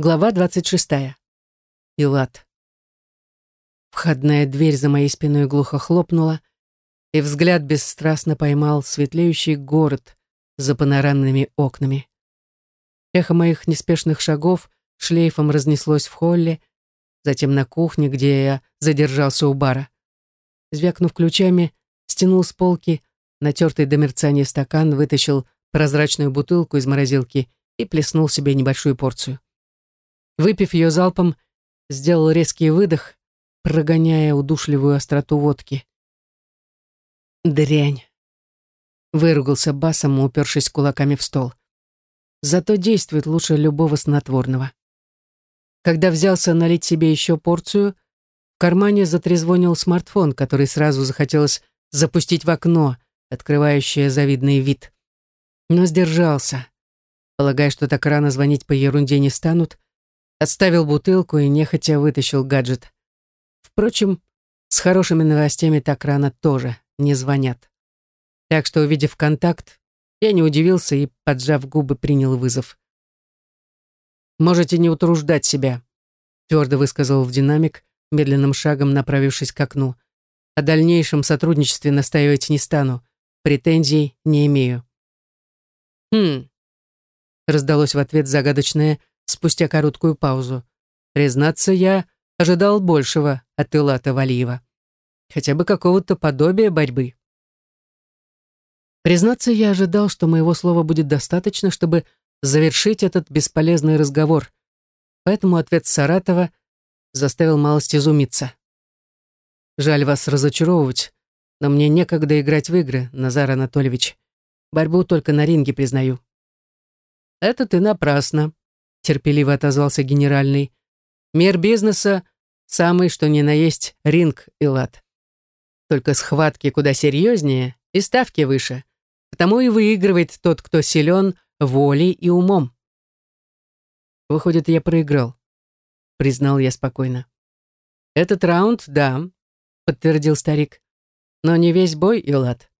Глава 26. Илат. Входная дверь за моей спиной глухо хлопнула, и взгляд бесстрастно поймал светлеющий город за панорамными окнами. Эхо моих неспешных шагов шлейфом разнеслось в холле, затем на кухне, где я задержался у бара. Звякнув ключами, стянул с полки натертый до мерцания стакан, вытащил прозрачную бутылку из морозилки и плеснул себе небольшую порцию. Выпив ее залпом, сделал резкий выдох, прогоняя удушливую остроту водки. «Дрянь!» — выругался басом, упершись кулаками в стол. «Зато действует лучше любого снотворного». Когда взялся налить себе еще порцию, в кармане затрезвонил смартфон, который сразу захотелось запустить в окно, открывающее завидный вид. Но сдержался. Полагая, что так рано звонить по ерунде не станут, Отставил бутылку и нехотя вытащил гаджет. Впрочем, с хорошими новостями так рано тоже не звонят. Так что, увидев контакт, я не удивился и, поджав губы, принял вызов. «Можете не утруждать себя», — твердо высказал в динамик, медленным шагом направившись к окну. «О дальнейшем сотрудничестве настаивать не стану. Претензий не имею». «Хм», — раздалось в ответ загадочное спустя короткую паузу. Признаться, я ожидал большего от Илата Валиева. Хотя бы какого-то подобия борьбы. Признаться, я ожидал, что моего слова будет достаточно, чтобы завершить этот бесполезный разговор. Поэтому ответ Саратова заставил малость изумиться. Жаль вас разочаровывать, но мне некогда играть в игры, Назар Анатольевич. Борьбу только на ринге признаю. Это ты напрасно, терпеливо отозвался генеральный. Мир бизнеса — самый, что ни на есть, ринг и лад. Только схватки куда серьезнее и ставки выше. Потому и выигрывает тот, кто силен волей и умом. Выходит, я проиграл, признал я спокойно. Этот раунд, да, подтвердил старик. Но не весь бой, Илат.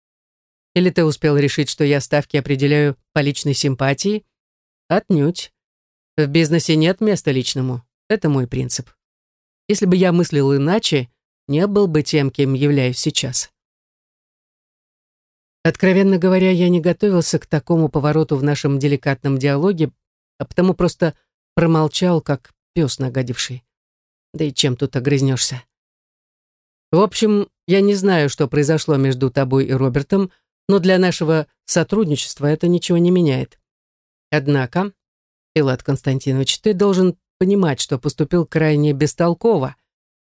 Или ты успел решить, что я ставки определяю по личной симпатии? Отнюдь. В бизнесе нет места личному. Это мой принцип. Если бы я мыслил иначе, не был бы тем, кем являюсь сейчас. Откровенно говоря, я не готовился к такому повороту в нашем деликатном диалоге, а потому просто промолчал, как пес нагадивший. Да и чем тут огрызнешься? В общем, я не знаю, что произошло между тобой и Робертом, но для нашего сотрудничества это ничего не меняет. Однако, Илат Константинович, ты должен понимать, что поступил крайне бестолково,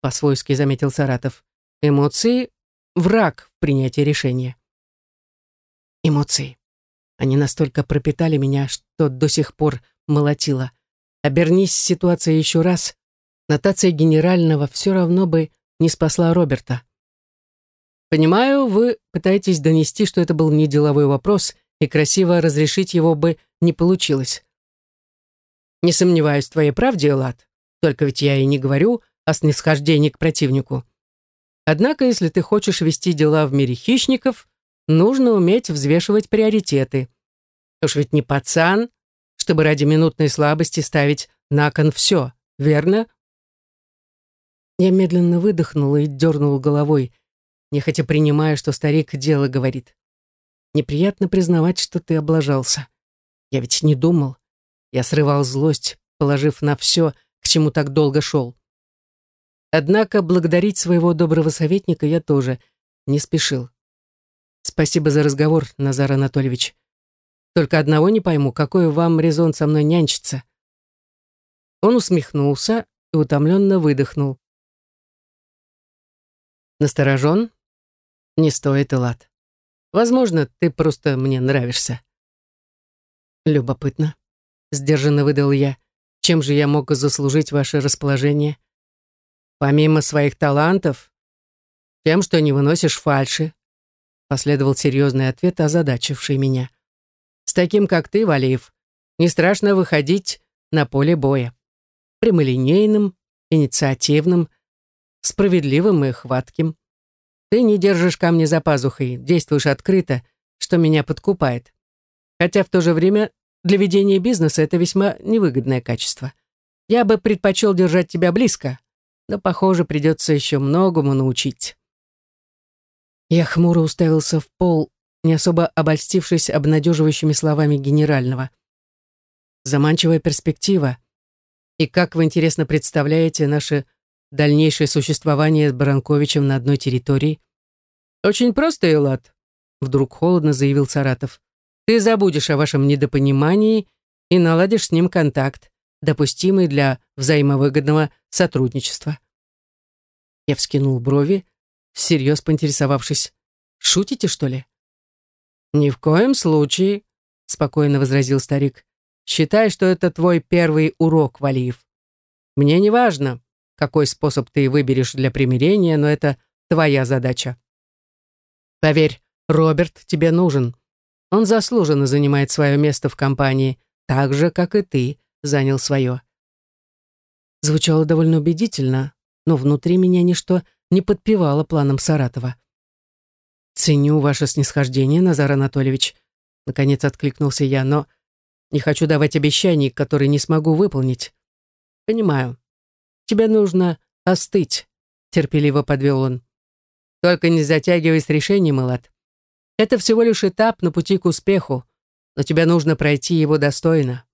по-свойски заметил Саратов. Эмоции — враг в принятии решения. Эмоции. Они настолько пропитали меня, что до сих пор молотило. Обернись ситуация еще раз, нотация генерального все равно бы не спасла Роберта. Понимаю, вы пытаетесь донести, что это был не деловой вопрос, и красиво разрешить его бы не получилось. Не сомневаюсь в твоей правде, Элат. Только ведь я и не говорю о снисхождении к противнику. Однако, если ты хочешь вести дела в мире хищников, нужно уметь взвешивать приоритеты. Уж ведь не пацан, чтобы ради минутной слабости ставить на кон все, верно? Я медленно выдохнула и дернула головой, нехотя принимая, что старик дело говорит. Неприятно признавать, что ты облажался. Я ведь не думал. Я срывал злость, положив на все, к чему так долго шел. Однако благодарить своего доброго советника я тоже не спешил. Спасибо за разговор, Назар Анатольевич. Только одного не пойму, какой вам резон со мной нянчиться. Он усмехнулся и утомленно выдохнул. Насторожен? Не стоит, Элат. Возможно, ты просто мне нравишься. Любопытно. Сдержанно выдал я. Чем же я мог заслужить ваше расположение? Помимо своих талантов, тем, что не выносишь фальши. Последовал серьезный ответ, озадачивший меня. С таким, как ты, Валиев, не страшно выходить на поле боя. Прямолинейным, инициативным, справедливым и хватким. Ты не держишь камни за пазухой, действуешь открыто, что меня подкупает. Хотя в то же время для ведения бизнеса это весьма невыгодное качество. Я бы предпочел держать тебя близко, но, похоже, придется еще многому научить. Я хмуро уставился в пол, не особо обольстившись обнадеживающими словами генерального. Заманчивая перспектива. И как вы интересно представляете наше дальнейшее существование с Баранковичем на одной территории? Очень просто, Элат, вдруг холодно заявил Саратов. Ты забудешь о вашем недопонимании и наладишь с ним контакт, допустимый для взаимовыгодного сотрудничества. Я вскинул брови, всерьез поинтересовавшись. «Шутите, что ли?» «Ни в коем случае», — спокойно возразил старик. «Считай, что это твой первый урок, Валиев. Мне не важно, какой способ ты выберешь для примирения, но это твоя задача. Поверь, Роберт тебе нужен. Он заслуженно занимает свое место в компании, так же, как и ты занял свое». Звучало довольно убедительно, но внутри меня ничто не подпевало планам Саратова. «Ценю ваше снисхождение, Назар Анатольевич», — наконец откликнулся я, «но не хочу давать обещаний, которые не смогу выполнить». «Понимаю. Тебе нужно остыть», — терпеливо подвел он. «Только не затягивай с решением, Элат. Это всего лишь этап на пути к успеху, но тебе нужно пройти его достойно».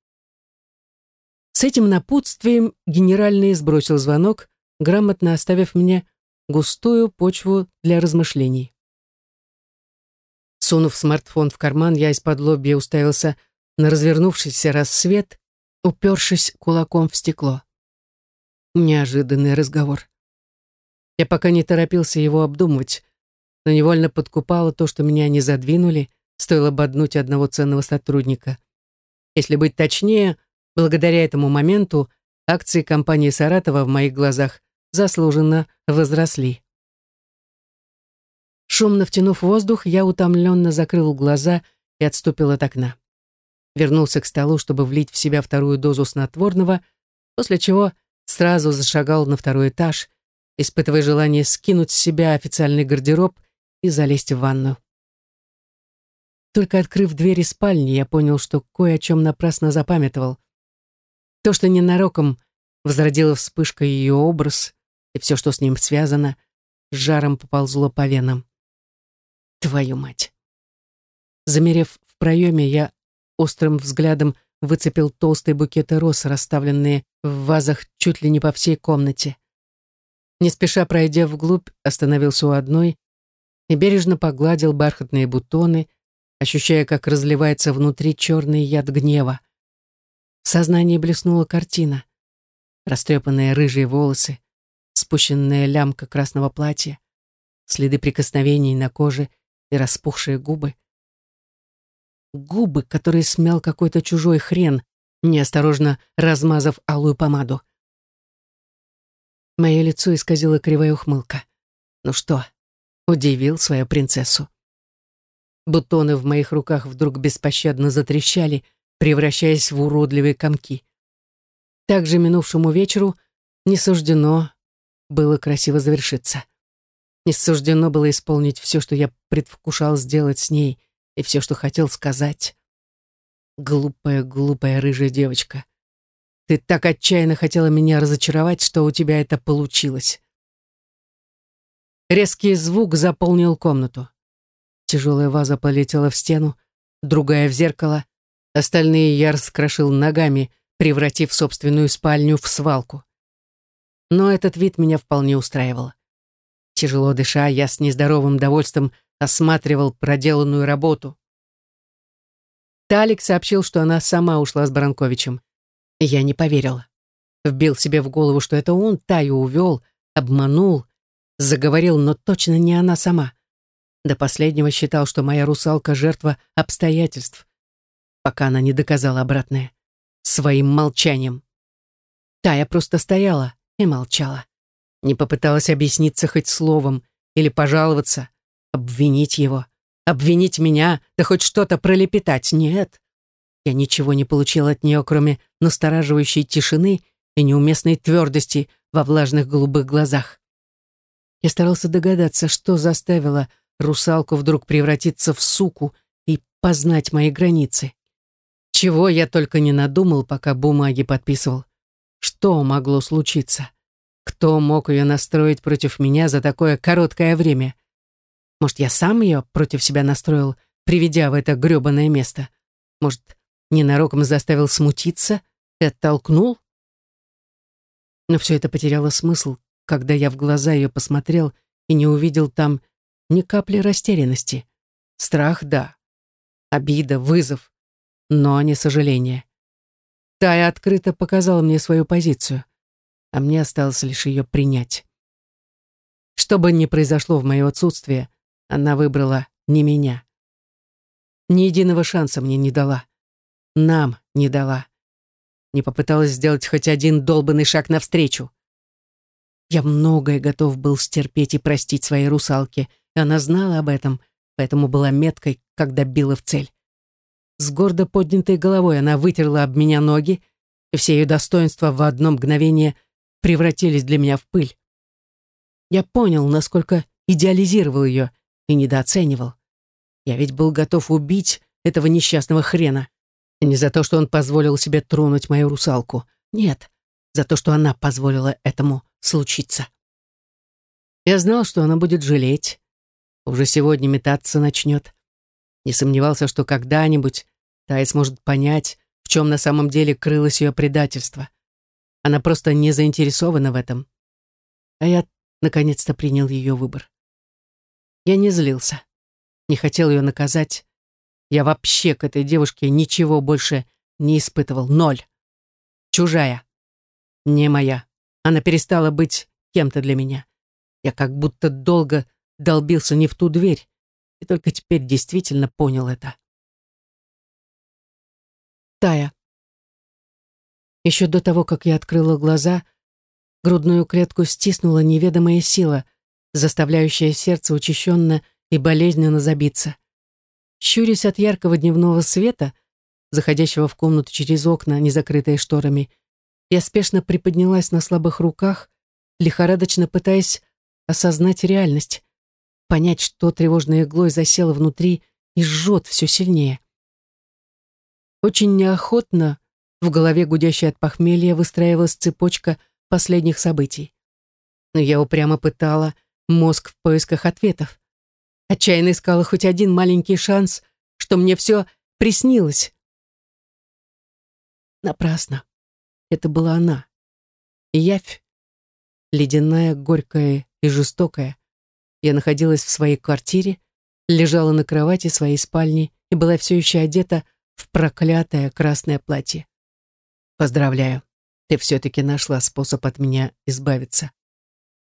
С этим напутствием генеральный сбросил звонок, грамотно оставив мне густую почву для размышлений. Сунув смартфон в карман, я из-под лобья уставился на развернувшийся рассвет, упершись кулаком в стекло. Неожиданный разговор. Я пока не торопился его обдумывать, но невольно подкупало то, что меня не задвинули, стоило боднуть одного ценного сотрудника. Если быть точнее, благодаря этому моменту акции компании «Саратова» в моих глазах заслуженно возросли. Шумно втянув воздух, я утомленно закрыл глаза и отступил от окна. Вернулся к столу, чтобы влить в себя вторую дозу снотворного, после чего сразу зашагал на второй этаж, испытывая желание скинуть с себя официальный гардероб и залезть в ванну. Только открыв двери спальни, я понял, что кое о чем напрасно запамятовал. То, что ненароком возродила вспышка ее образ и все, что с ним связано, жаром поползло по венам. Твою мать! Замерев в проеме, я острым взглядом выцепил толстые букеты роз, расставленные в вазах чуть ли не по всей комнате. Не спеша пройдя вглубь, остановился у одной и бережно погладил бархатные бутоны, ощущая, как разливается внутри черный яд гнева. В сознании блеснула картина. Растрепанные рыжие волосы, спущенная лямка красного платья, следы прикосновений на коже и распухшие губы. Губы, которые смял какой-то чужой хрен, неосторожно размазав алую помаду. Мое лицо исказило кривая ухмылка. Ну что, удивил свою принцессу. Бутоны в моих руках вдруг беспощадно затрещали, превращаясь в уродливые комки. Также минувшему вечеру не суждено было красиво завершиться. Не суждено было исполнить все, что я предвкушал сделать с ней, и все, что хотел сказать. Глупая, глупая рыжая девочка. Ты так отчаянно хотела меня разочаровать, что у тебя это получилось. Резкий звук заполнил комнату. Тяжелая ваза полетела в стену, другая в зеркало. Остальные я раскрошил ногами, превратив собственную спальню в свалку. Но этот вид меня вполне устраивал. Тяжело дыша, я с нездоровым довольством осматривал проделанную работу. Талик сообщил, что она сама ушла с Баранковичем. Я не поверил. Вбил себе в голову, что это он Таю увел, обманул, заговорил, но точно не она сама. До последнего считал, что моя русалка — жертва обстоятельств, пока она не доказала обратное. Своим молчанием. Тая просто стояла и молчала. Не попыталась объясниться хоть словом или пожаловаться, обвинить его, обвинить меня, да хоть что-то пролепетать. Нет. Я ничего не получил от нее, кроме настораживающей тишины и неуместной твердости во влажных голубых глазах. Я старался догадаться, что заставило русалку вдруг превратиться в суку и познать мои границы. Чего я только не надумал, пока бумаги подписывал. Что могло случиться? Кто мог ее настроить против меня за такое короткое время? Может, я сам ее против себя настроил, приведя в это грёбаное место? Может, ненароком заставил смутиться и оттолкнул? Но все это потеряло смысл, когда я в глаза ее посмотрел и не увидел там ни капли растерянности. Страх — да. Обида, вызов, но не сожаление. Тая открыто показала мне свою позицию, а мне осталось лишь ее принять. Что бы ни произошло в мое отсутствие, она выбрала не меня. Ни единого шанса мне не дала. Нам не дала. Не попыталась сделать хоть один долбанный шаг навстречу. Я многое готов был стерпеть и простить своей русалке, она знала об этом, поэтому была меткой, когда била в цель. С гордо поднятой головой она вытерла об меня ноги, и все ее достоинства в одно мгновение превратились для меня в пыль. Я понял, насколько идеализировал ее и недооценивал. Я ведь был готов убить этого несчастного хрена. Не за то, что он позволил себе тронуть мою русалку. Нет, за то, что она позволила этому случиться. Я знал, что она будет жалеть. Уже сегодня метаться начнет. Не сомневался, что когда-нибудь Тая сможет понять, в чем на самом деле крылось ее предательство. Она просто не заинтересована в этом. А я наконец-то принял ее выбор. Я не злился, не хотел ее наказать. Я вообще к этой девушке ничего больше не испытывал. Ноль. Чужая. Не моя. Она перестала быть кем-то для меня. Я как будто долго долбился не в ту дверь, и только теперь действительно понял это. Тая. Еще до того, как я открыла глаза, грудную клетку стиснула неведомая сила, заставляющая сердце учащенно и болезненно забиться. Щурясь от яркого дневного света, заходящего в комнату через окна, не закрытые шторами, я спешно приподнялась на слабых руках, лихорадочно пытаясь осознать реальность, понять, что тревожной иглой засело внутри и жжет все сильнее. Очень неохотно в голове, гудящей от похмелья, выстраивалась цепочка последних событий. Но я упрямо пытала мозг в поисках ответов. Отчаянно искала хоть один маленький шанс, что мне все приснилось. Напрасно. Это была она. Явь. Ледяная, горькая и жестокая. Я находилась в своей квартире, лежала на кровати своей спальни и была все еще одета в проклятое красное платье. Поздравляю, ты все-таки нашла способ от меня избавиться.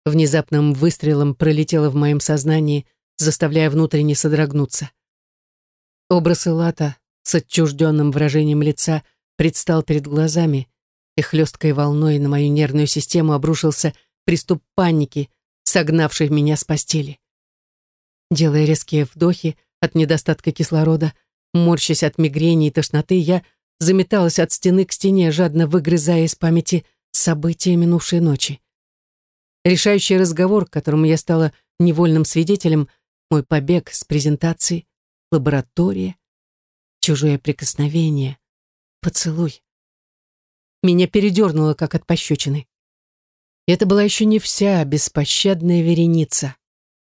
Внезапным выстрелом пролетело в моем сознании, заставляя внутренне содрогнуться. Образ Элата с отчужденным выражением лица предстал перед глазами, и хлесткой волной на мою нервную систему обрушился приступ паники, согнавший меня с постели. Делая резкие вдохи от недостатка кислорода, Морщась от мигрени и тошноты, я заметалась от стены к стене, жадно выгрызая из памяти события минувшей ночи. Решающий разговор, которому я стала невольным свидетелем, мой побег с презентации, лаборатория, чужое прикосновение, поцелуй. Меня передернуло, как от пощечины. Это была еще не вся беспощадная вереница.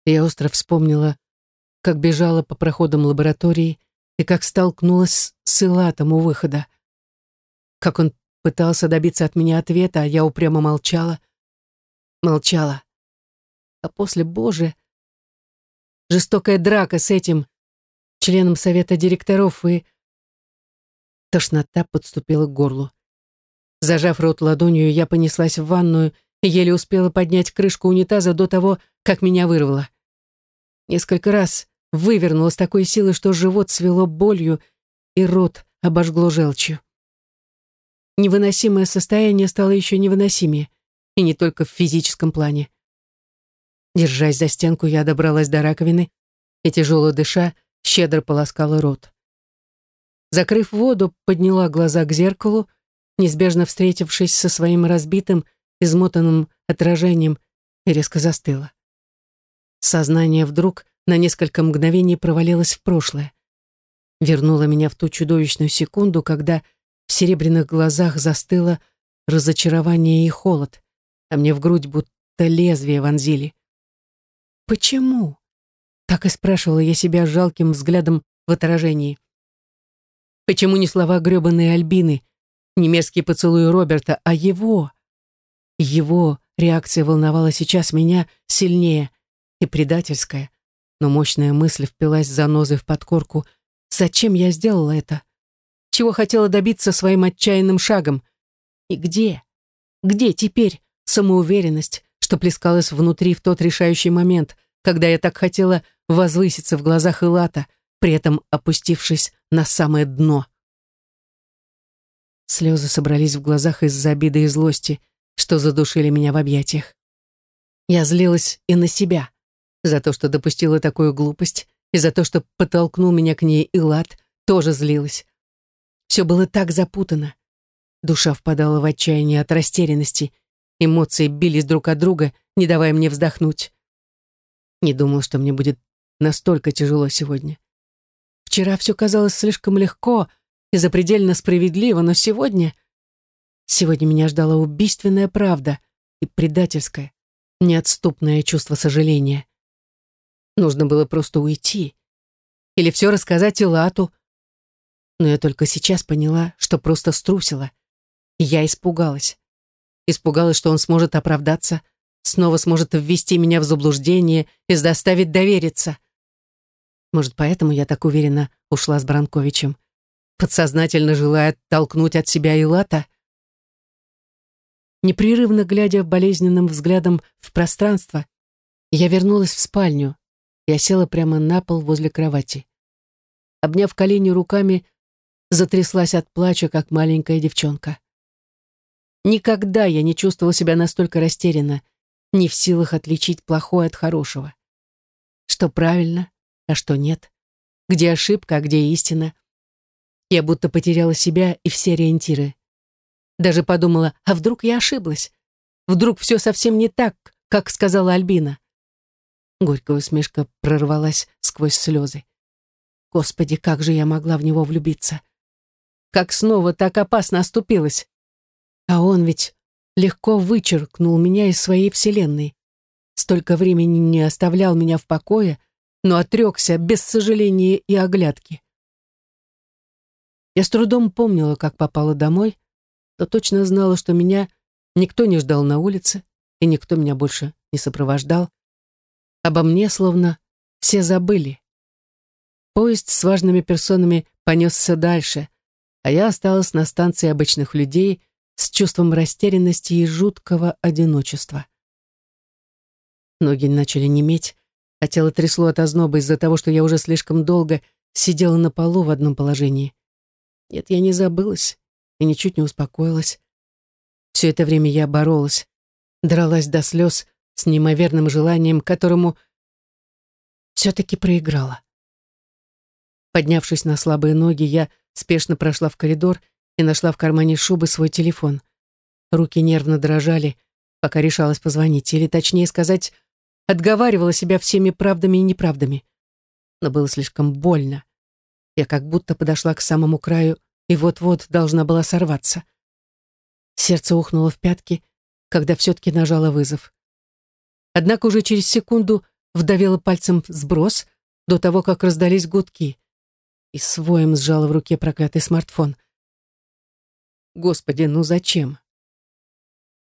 Я остро вспомнила, как бежала по проходам лаборатории, и как столкнулась с Илатом у выхода. Как он пытался добиться от меня ответа, а я упрямо молчала. Молчала. А после, боже, жестокая драка с этим членом совета директоров и... Тошнота подступила к горлу. Зажав рот ладонью, я понеслась в ванную и еле успела поднять крышку унитаза до того, как меня вырвало. Несколько раз вывернула с такой силой, что живот свело болью и рот обожгло желчью. Невыносимое состояние стало еще невыносимее, и не только в физическом плане. Держась за стенку, я добралась до раковины и, тяжело дыша, щедро полоскала рот. Закрыв воду, подняла глаза к зеркалу, неизбежно встретившись со своим разбитым, измотанным отражением, и резко застыла. Сознание вдруг на несколько мгновений провалилась в прошлое. Вернула меня в ту чудовищную секунду, когда в серебряных глазах застыло разочарование и холод, а мне в грудь будто лезвие вонзили. Почему? Так и спрашивала я себя жалким взглядом в отражении. Почему не слова грёбаной Альбины, не мерзкий поцелуй Роберта, а его? Его реакция волновала сейчас меня сильнее и предательская, но мощная мысль впилась занозой в подкорку. Зачем я сделала это? Чего хотела добиться своим отчаянным шагом? И где? Где теперь самоуверенность, что плескалась внутри в тот решающий момент, когда я так хотела возвыситься в глазах Илата, при этом опустившись на самое дно. Слезы собрались в глазах из-за обиды и злости, что задушили меня в объятиях. Я злилась и на себя за то, что допустила такую глупость, и за то, что подтолкнул меня к ней Илат, тоже злилась. Все было так запутано. Душа впадала в отчаяние от растерянности, эмоции бились друг от друга, не давая мне вздохнуть. Не думал, что мне будет настолько тяжело сегодня. Вчера все казалось слишком легко и запредельно справедливо, но сегодня... Сегодня меня ждала убийственная правда и предательское, неотступное чувство сожаления. Нужно было просто уйти. Или все рассказать Илату. Но я только сейчас поняла, что просто струсила. Я испугалась. Испугалась, что он сможет оправдаться, снова сможет ввести меня в заблуждение и заставить довериться. Может, поэтому я так уверенно ушла с Бранковичем. Подсознательно желая толкнуть от себя Илата? Непрерывно глядя болезненным взглядом в пространство, я вернулась в спальню. Я села прямо на пол возле кровати. Обняв колени руками, затряслась от плача, как маленькая девчонка. Никогда я не чувствовала себя настолько растерянно, не в силах отличить плохое от хорошего. Что правильно, а что нет. Где ошибка, а где истина. Я будто потеряла себя и все ориентиры. Даже подумала, а вдруг я ошиблась? Вдруг все совсем не так, как сказала Альбина? Горькая усмешка прорвалась сквозь слезы. Господи, как же я могла в него влюбиться? Как снова так опасно оступилась? А он ведь легко вычеркнул меня из своей вселенной. Столько времени не оставлял меня в покое, но отрекся без сожаления и оглядки. Я с трудом помнила, как попала домой, но точно знала, что меня никто не ждал на улице, и никто меня больше не сопровождал. Обо мне словно все забыли. Поезд с важными персонами понесся дальше, а я осталась на станции обычных людей с чувством растерянности и жуткого одиночества. Ноги начали неметь, а тело трясло от озноба из-за того, что я уже слишком долго сидела на полу в одном положении. Нет, я не забылась и ничуть не успокоилась. Все это время я боролась, дралась до слез с неимоверным желанием, которому все-таки проиграла. Поднявшись на слабые ноги, я спешно прошла в коридор и нашла в кармане шубы свой телефон. Руки нервно дрожали, пока решалась позвонить, или, точнее сказать, отговаривала себя всеми правдами и неправдами. Но было слишком больно. Я как будто подошла к самому краю и вот-вот должна была сорваться. Сердце ухнуло в пятки, когда все-таки нажала вызов. Однако уже через секунду вдавила пальцем сброс до того, как раздались гудки, и своим сжала в руке проклятый смартфон. Господи, ну зачем?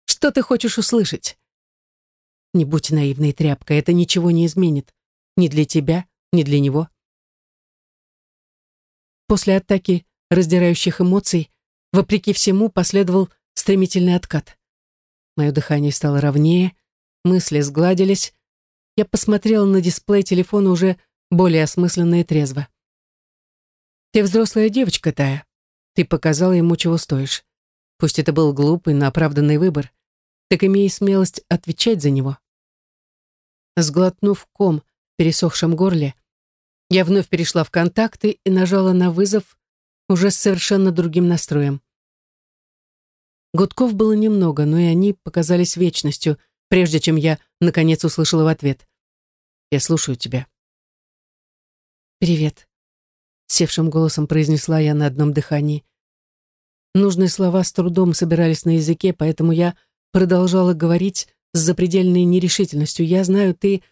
Что ты хочешь услышать? Не будь наивной тряпкой, это ничего не изменит. Ни для тебя, ни для него. После атаки раздирающих эмоций, вопреки всему, последовал стремительный откат. Мое дыхание стало ровнее, мысли сгладились. Я посмотрела на дисплей телефона уже более осмысленно и трезво. «Ты взрослая девочка, Тая. Ты показала ему, чего стоишь. Пусть это был глупый, но оправданный выбор так имей смелость отвечать за него. Сглотнув ком в пересохшем горле, я вновь перешла в контакты и нажала на вызов уже с совершенно другим настроем. Гудков было немного, но и они показались вечностью, прежде чем я, наконец, услышала в ответ. «Я слушаю тебя». «Привет», — севшим голосом произнесла я на одном дыхании. Нужные слова с трудом собирались на языке, поэтому я продолжала говорить с запредельной нерешительностью. «Я знаю, ты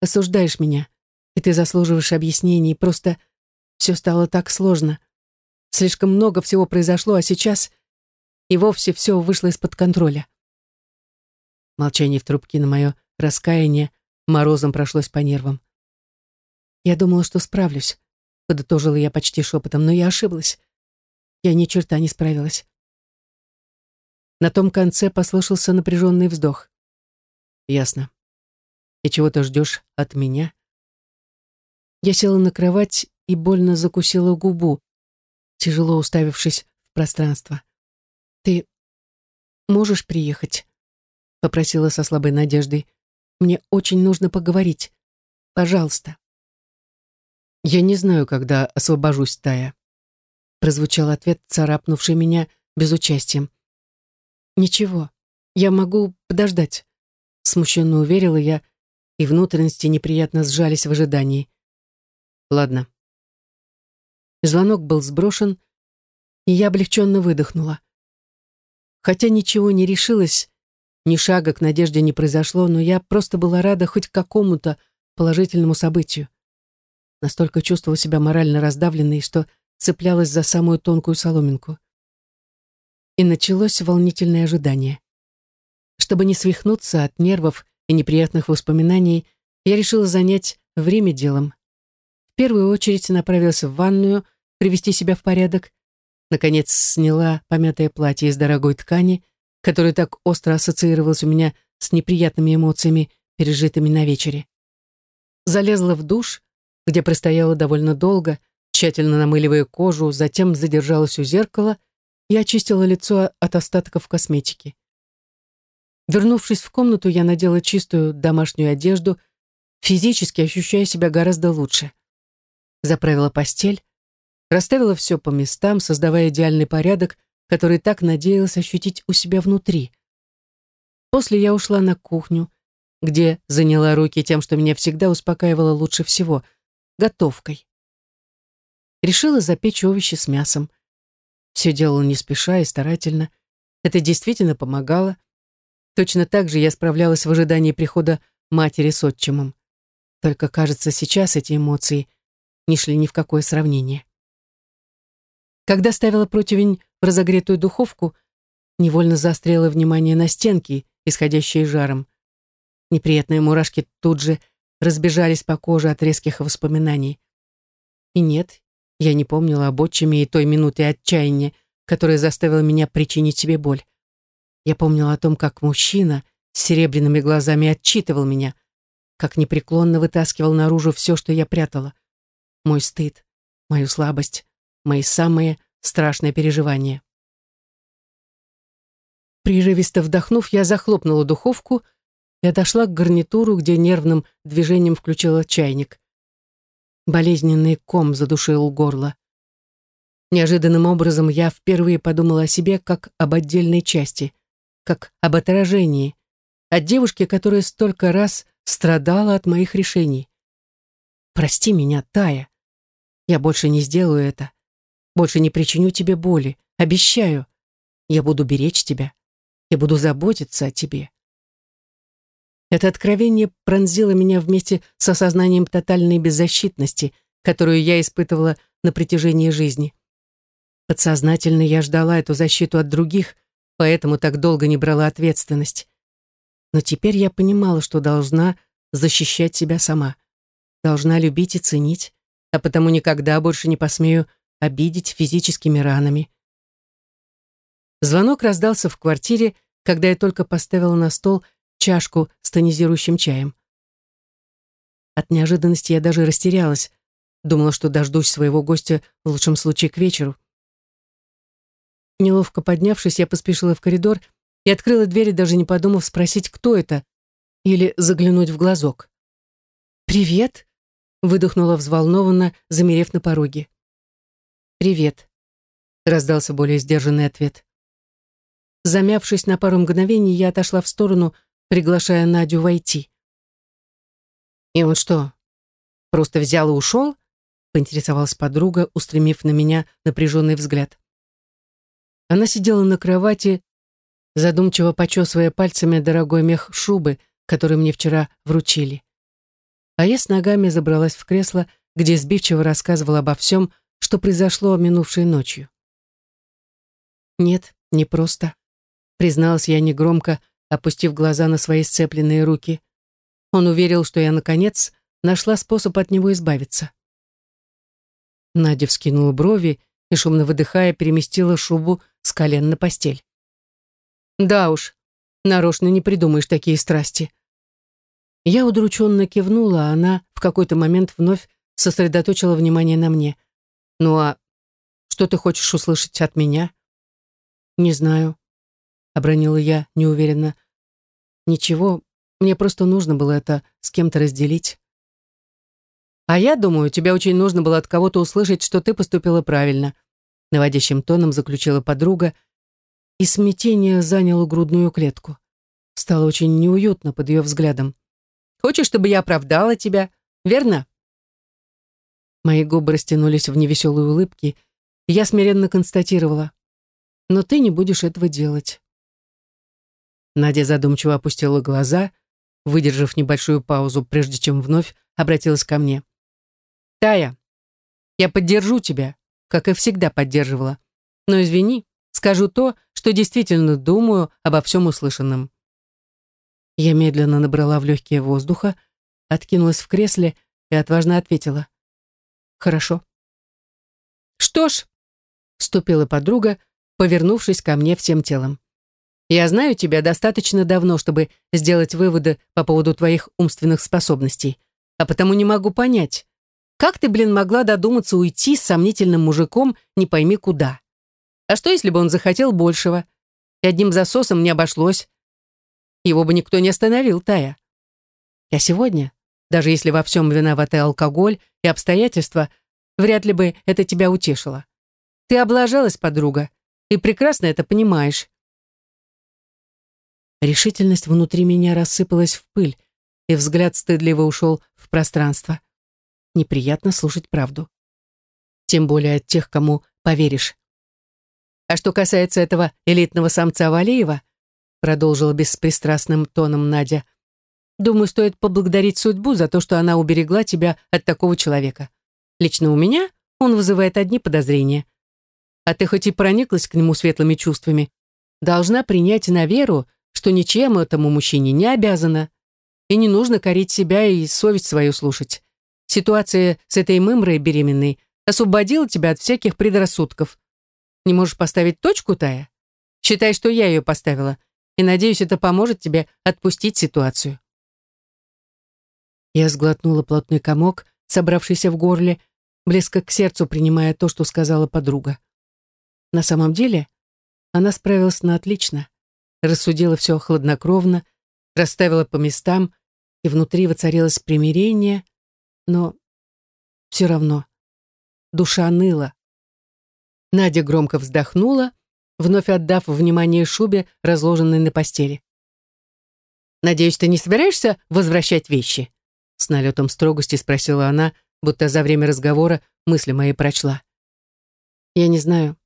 осуждаешь меня, и ты заслуживаешь объяснений, просто все стало так сложно. Слишком много всего произошло, а сейчас и вовсе все вышло из-под контроля». Молчание в трубке на мое раскаяние морозом прошлось по нервам. «Я думала, что справлюсь», — подытожила я почти шепотом, но я ошиблась. Я ни черта не справилась. На том конце послышался напряженный вздох. «Ясно. И чего ты ждешь от меня?» Я села на кровать и больно закусила губу, тяжело уставившись в пространство. «Ты можешь приехать?» — попросила со слабой надеждой. «Мне очень нужно поговорить. Пожалуйста». «Я не знаю, когда освобожусь, Тая», — прозвучал ответ, царапнувший меня безучастием. «Ничего, я могу подождать», — смущенно уверила я, и внутренности неприятно сжались в ожидании. «Ладно». Звонок был сброшен, и я облегченно выдохнула. Хотя ничего не решилось, ни шага к надежде не произошло, но я просто была рада хоть какому-то положительному событию. Настолько чувствовала себя морально раздавленной, что цеплялась за самую тонкую соломинку. И началось волнительное ожидание. Чтобы не свихнуться от нервов и неприятных воспоминаний, я решила занять время делом. В первую очередь направилась в ванную, привести себя в порядок. Наконец сняла помятое платье из дорогой ткани, которое так остро ассоциировалось у меня с неприятными эмоциями, пережитыми на вечере. Залезла в душ, где простояла довольно долго, тщательно намыливая кожу, затем задержалась у зеркала и очистила лицо от остатков косметики. Вернувшись в комнату, я надела чистую домашнюю одежду, физически ощущая себя гораздо лучше. Заправила постель, расставила все по местам, создавая идеальный порядок, который так надеялась ощутить у себя внутри. После я ушла на кухню, где заняла руки тем, что меня всегда успокаивало лучше всего — готовкой. Решила запечь овощи с мясом. Все делала не спеша и старательно. Это действительно помогало. Точно так же я справлялась в ожидании прихода матери с отчимом. Только, кажется, сейчас эти эмоции не шли ни в какое сравнение. Когда ставила противень в разогретую духовку, невольно заострила внимание на стенки, исходящие жаром. Неприятные мурашки тут же разбежались по коже от резких воспоминаний. И нет, я не помнила об отчиме и той минуты отчаяния, которая заставила меня причинить себе боль. Я помнила о том, как мужчина с серебряными глазами отчитывал меня, как непреклонно вытаскивал наружу все, что я прятала. Мой стыд, мою слабость, мои самые страшные переживания. Прерывисто вдохнув, я захлопнула духовку и отошла к гарнитуру, где нервным движением включила чайник. Болезненный ком задушил горло. Неожиданным образом я впервые подумала о себе как об отдельной части, как об отражении, от девушки, которая столько раз страдала от моих решений. «Прости меня, Тая. Я больше не сделаю это. Больше не причиню тебе боли. Обещаю. Я буду беречь тебя. Я буду заботиться о тебе. Это откровение пронзило меня вместе с осознанием тотальной беззащитности, которую я испытывала на протяжении жизни. Подсознательно я ждала эту защиту от других, поэтому так долго не брала ответственность. Но теперь я понимала, что должна защищать себя сама, должна любить и ценить, а потому никогда больше не посмею обидеть физическими ранами. Звонок раздался в квартире, когда я только поставила на стол чашку с тонизирующим чаем. От неожиданности я даже растерялась. Думала, что дождусь своего гостя в лучшем случае к вечеру. Неловко поднявшись, я поспешила в коридор и открыла дверь, даже не подумав спросить, кто это, или заглянуть в глазок. «Привет!» — выдохнула взволнованно, замерев на пороге. «Привет!» — раздался более сдержанный ответ. Замявшись на пару мгновений, я отошла в сторону, приглашая Надю войти. «И он что, просто взял и ушел?» поинтересовалась подруга, устремив на меня напряженный взгляд. Она сидела на кровати, задумчиво почесывая пальцами дорогой мех шубы, который мне вчера вручили. А я с ногами забралась в кресло, где сбивчиво рассказывала обо всем, что произошло минувшей ночью. «Нет, не просто», — призналась я негромко, опустив глаза на свои сцепленные руки. Он уверил, что я, наконец, нашла способ от него избавиться. Надя вскинула брови и, шумно выдыхая, переместила шубу с колен на постель. «Да уж, нарочно не придумаешь такие страсти». Я удрученно кивнула, а она в какой-то момент вновь сосредоточила внимание на мне. «Ну а что ты хочешь услышать от меня?» «Не знаю», — обронила я неуверенно. «Ничего, мне просто нужно было это с кем-то разделить». «А я думаю, тебе очень нужно было от кого-то услышать, что ты поступила правильно», наводящим тоном заключила подруга, и смятение заняло грудную клетку. Стало очень неуютно под ее взглядом. «Хочешь, чтобы я оправдала тебя, верно?» Мои губы растянулись в невеселые улыбки, и я смиренно констатировала. «Но ты не будешь этого делать». Надя задумчиво опустила глаза, выдержав небольшую паузу, прежде чем вновь обратилась ко мне. «Тая, я поддержу тебя, как и всегда поддерживала. Но извини, скажу то, что действительно думаю обо всем услышанном». Я медленно набрала в легкие воздуха, откинулась в кресле и отважно ответила. «Хорошо». «Что ж», — вступила подруга, повернувшись ко мне всем телом. Я знаю тебя достаточно давно, чтобы сделать выводы по поводу твоих умственных способностей, а потому не могу понять, как ты, блин, могла додуматься уйти с сомнительным мужиком не пойми куда? А что, если бы он захотел большего? И одним засосом не обошлось. Его бы никто не остановил, Тая. А сегодня, даже если во всем виноваты алкоголь и обстоятельства, вряд ли бы это тебя утешило. Ты облажалась, подруга, и прекрасно это понимаешь. Решительность внутри меня рассыпалась в пыль, и взгляд стыдливо ушел в пространство. Неприятно слушать правду. Тем более от тех, кому поверишь. А что касается этого элитного самца Валеева, продолжила беспристрастным тоном Надя, думаю, стоит поблагодарить судьбу за то, что она уберегла тебя от такого человека. Лично у меня он вызывает одни подозрения. А ты хоть и прониклась к нему светлыми чувствами, должна принять на веру, что ничем этому мужчине не обязана. И не нужно корить себя и совесть свою слушать. Ситуация с этой мымрой беременной освободила тебя от всяких предрассудков. Не можешь поставить точку, Тая? Считай, что я ее поставила, и надеюсь, это поможет тебе отпустить ситуацию. Я сглотнула плотный комок, собравшийся в горле, близко к сердцу принимая то, что сказала подруга. На самом деле, она справилась на отлично рассудила все хладнокровно, расставила по местам, и внутри воцарилось примирение, но все равно душа ныла. Надя громко вздохнула, вновь отдав внимание шубе, разложенной на постели. «Надеюсь, ты не собираешься возвращать вещи?» С налетом строгости спросила она, будто за время разговора мысли мои прочла. «Я не знаю.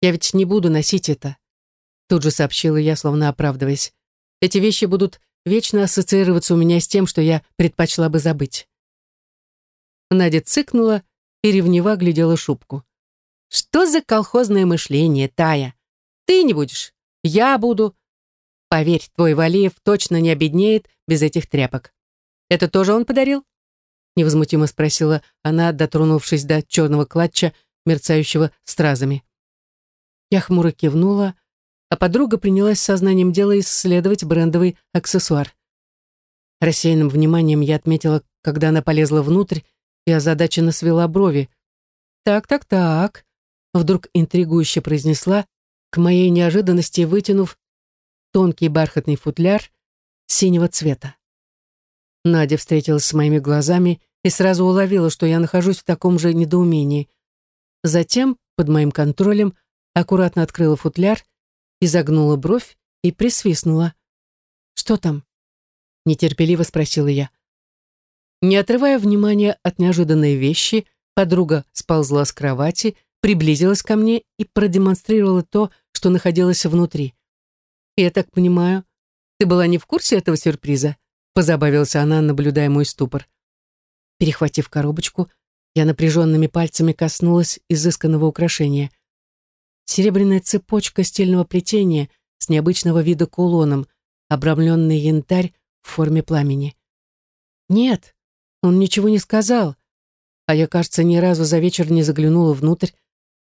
Я ведь не буду носить это. Тут же сообщила я, словно оправдываясь. Эти вещи будут вечно ассоциироваться у меня с тем, что я предпочла бы забыть. Надя цыкнула и ревниво глядела шубку. «Что за колхозное мышление, Тая? Ты не будешь, я буду. Поверь, твой Валиев точно не обеднеет без этих тряпок. Это тоже он подарил?» Невозмутимо спросила она, дотронувшись до черного клатча, мерцающего стразами. Я хмуро кивнула, а подруга принялась сознанием дела исследовать брендовый аксессуар. Рассеянным вниманием я отметила, когда она полезла внутрь и озадаченно свела брови. «Так, так, так», — вдруг интригующе произнесла, к моей неожиданности вытянув тонкий бархатный футляр синего цвета. Надя встретилась с моими глазами и сразу уловила, что я нахожусь в таком же недоумении. Затем, под моим контролем, аккуратно открыла футляр изогнула бровь и присвистнула. «Что там?» — нетерпеливо спросила я. Не отрывая внимания от неожиданной вещи, подруга сползла с кровати, приблизилась ко мне и продемонстрировала то, что находилось внутри. «Я так понимаю, ты была не в курсе этого сюрприза?» позабавилась она, наблюдая мой ступор. Перехватив коробочку, я напряженными пальцами коснулась изысканного украшения. Серебряная цепочка стильного плетения с необычного вида кулоном, обрамленный янтарь в форме пламени. Нет, он ничего не сказал, а я, кажется, ни разу за вечер не заглянула внутрь,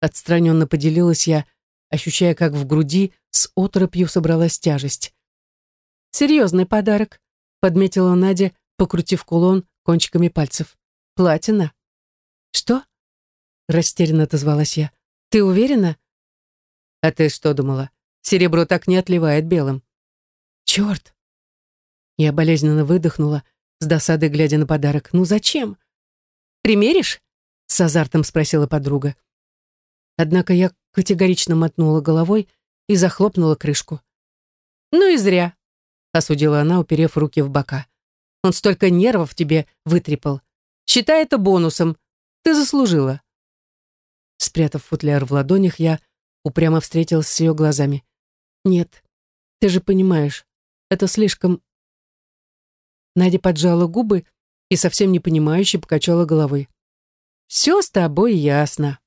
отстраненно поделилась я, ощущая, как в груди с оторопью собралась тяжесть. «Серьезный подарок», — подметила Надя, покрутив кулон кончиками пальцев. «Платина». «Что?» — растерянно отозвалась я. «Ты уверена?» «А ты что думала? Серебро так не отливает белым». «Черт!» Я болезненно выдохнула, с досадой глядя на подарок. «Ну зачем?» «Примеришь?» — с азартом спросила подруга. Однако я категорично мотнула головой и захлопнула крышку. «Ну и зря», — осудила она, уперев руки в бока. «Он столько нервов тебе вытрепал. Считай это бонусом. Ты заслужила». Спрятав футляр в ладонях, я упрямо встретилась с ее глазами. «Нет, ты же понимаешь, это слишком...» Надя поджала губы и совсем непонимающе покачала головой. «Все с тобой ясно»,